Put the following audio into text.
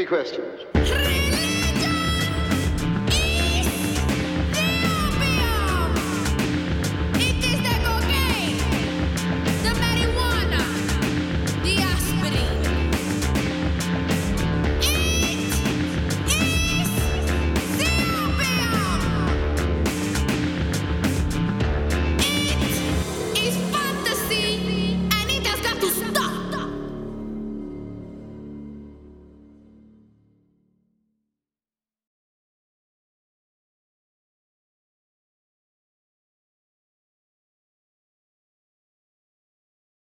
Any questions?